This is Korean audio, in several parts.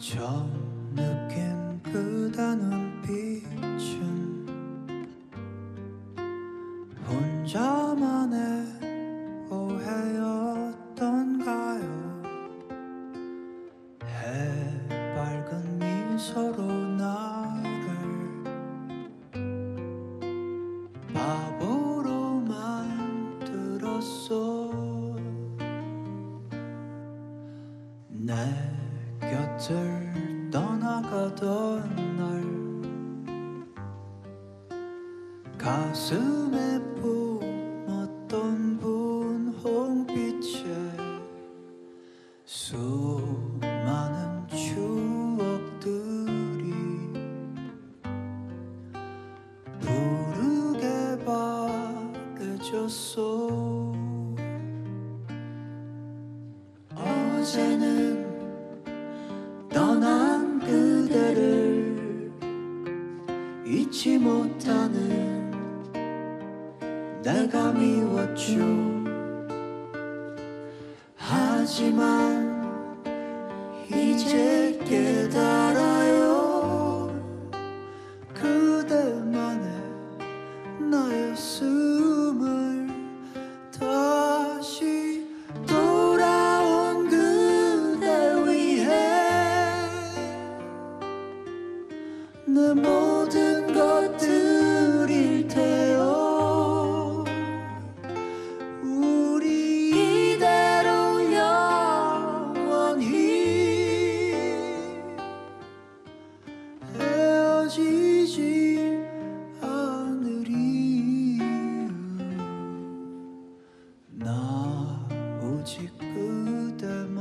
저 느낀 그대 눈빛은 혼자만의 오해였던가요? 해밝은 미소로 나를 바보로 만들었어 내 곁을 떠나가던 날 가슴에 뿜었던 분홍빛에 수많은 추억들이 부르게 바래졌어 어제는 잊지 못하는 내가 미웠죠 하지만 이제 깨달 오직 그대만을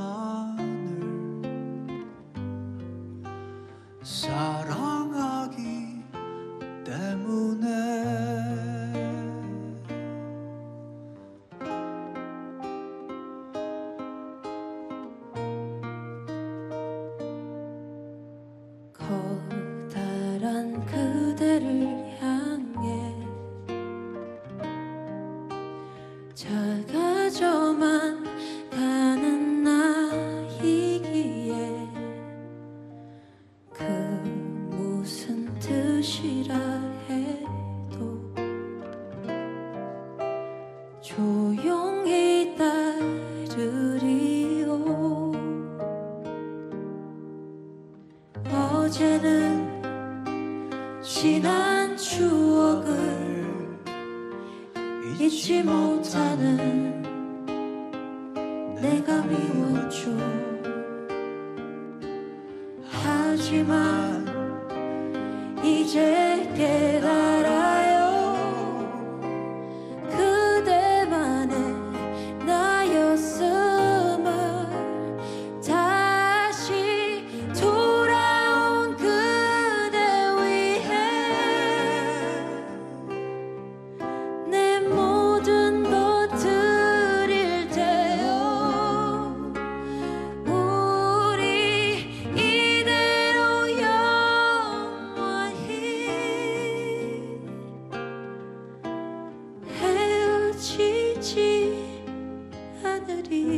사랑하기 때문에 커다란 그대를 조용히 따르리오. 어제는 지난 추억을 잊지 못하는 내가 미웠죠 하지만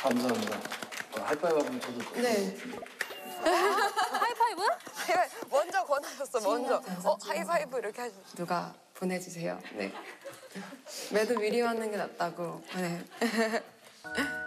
감사합니다. 어, 하이파이브 쳐도 네. 하이파이브? 먼저 권하셨어, 먼저. 어, 하이파이브 이렇게 하셨어. 누가 보내주세요. 네. 매도 미리 맞는 게 낫다고. 네.